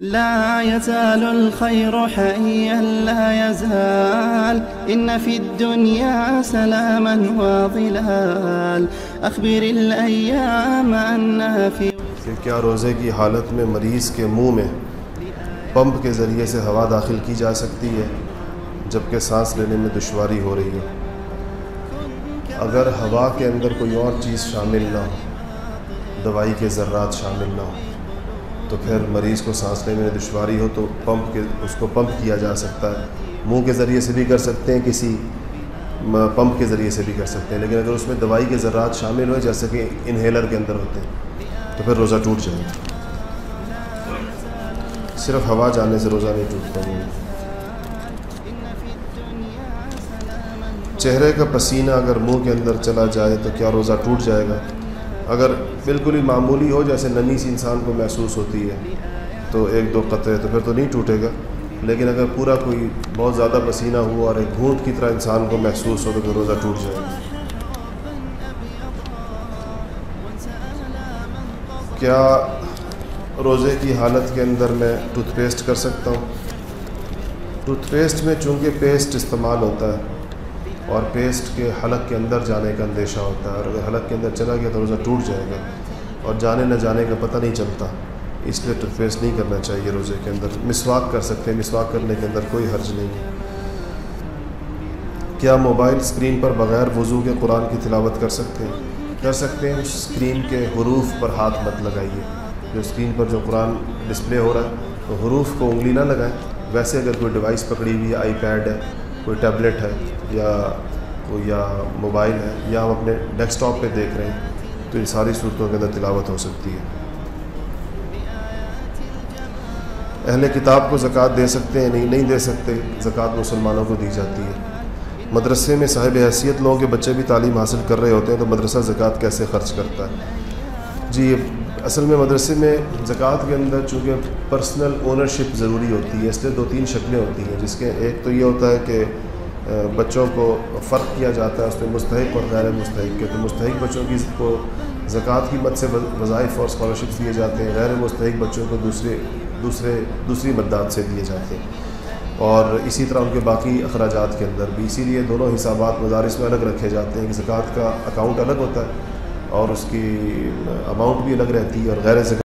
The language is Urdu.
لا يزال الخير حيا لا يزال. إن في الدنيا سلاما وظلال. أخبر الأيام أنها في کہ کیا روزے کی حالت میں مریض کے منہ میں پمپ کے ذریعے سے ہوا داخل کی جا سکتی ہے، جبکہ سانس لینے میں دشواری ہو رہی ہے۔ اگر ہوا کے اندر کوئی اور چیز شامل نہ ہو، دوائی کے ذرات شامل نہ ہو تو پھر مریض کو سانس لینے میں دشواری ہو تو پمپ کے، اس کو پمپ کیا جا سکتا ہے۔ منہ کے ذریعے سے بھی کر سکتے ہیں، کسی پمپ کے ذریعے سے بھی کر سکتے ہیں۔ لیکن اگر اس میں دوائی کے ذرات شامل ہوئے جیسے کہ انہیلر کے اندر ہوتے ہیں، تو پھر روزہ ٹوٹ جائے گا۔ صرف ہوا جانے سے روزہ نہیں ٹوٹتا۔ منہ چہرے کا پسینہ اگر منہ کے اندر چلا جائے تو کیا روزہ ٹوٹ جائے گا؟ اگر بالکل ہی معمولی ہو، جیسے نمی سی انسان کو محسوس ہوتی ہے، تو ایک دو قطرے تو پھر تو نہیں ٹوٹے گا۔ لیکن اگر پورا کوئی بہت زیادہ پسینہ ہوا اور ایک گھونٹ کی طرح انسان کو محسوس ہو، تو پھر روزہ ٹوٹ جائے گا۔ کیا روزے کی حالت کے اندر میں ٹوتھ پیسٹ کر سکتا ہوں؟ ٹوتھ پیسٹ میں چونکہ پیسٹ استعمال ہوتا ہے اور پیسٹ کے حلق کے اندر جانے کا اندیشہ ہوتا ہے اور اگر حلق کے اندر چلا گیا تو روزہ ٹوٹ جائے گا اور جانے نہ جانے کا پتہ نہیں چلتا۔ اس لیے ٹوتھ پیسٹ نہیں کرنا چاہیے روزے کے اندر۔ مسواک کر سکتے ہیں، مسواک کرنے کے اندر کوئی حرج نہیں ہے۔ کیا موبائل اسکرین پر بغیر وضو کے قرآن کی تلاوت کر سکتے ہیں؟ کر سکتے ہیں اسکرین کے حروف پر ہاتھ مت لگائیے۔ جو اسکرین پر جو قرآن ڈسپلے ہو رہا ہے، تو حروف کو انگلی نہ لگائیں۔ ویسے اگر کوئی ڈیوائس پکڑی ہوئی ہے آئی پیڈ ہے کوئی ٹیبلٹ ہے یا کوئی یا موبائل ہے یا ہم اپنے ڈیسک ٹاپ پہ دیکھ رہے ہیں، تو ان ساری صورتوں کے اندر تلاوت ہو سکتی ہے۔ اہل کتاب کو زکوٰۃ دے سکتے ہیں نہیں نہیں دے سکتے، زکوٰۃ مسلمانوں کو دی جاتی ہے۔ مدرسے میں صاحب حیثیت لوگوں کے بچے بھی تعلیم حاصل کر رہے ہوتے ہیں، تو مدرسہ زکوٰۃ کیسے خرچ کرتا ہے؟ جی اصل میں مدرسے میں زکوٰۃ کے اندر چونکہ پرسنل اونرشپ ضروری ہوتی ہے، اس لیے دو تین شکلیں ہوتی ہیں، جس کے ایک تو یہ ہوتا ہے کہ بچوں کو فرق کیا جاتا ہے اس میں مستحق اور غیر مستحق کے، تو مستحق بچوں کی کو زکوٰۃ کی مد سے وظائف اور اسکالرشپس دیے جاتے ہیں، غیر مستحق بچوں کو دوسرے دوسرے، دوسری مددات سے دیے جاتے ہیں، اور اسی طرح ان کے باقی اخراجات کے اندر بھی۔ اسی لیے دونوں حسابات مدارس میں الگ رکھے جاتے ہیں کہ زکوٰۃ کا اکاؤنٹ الگ ہوتا ہے اور اس کی اماؤنٹ بھی الگ رہتی ہے اور غیر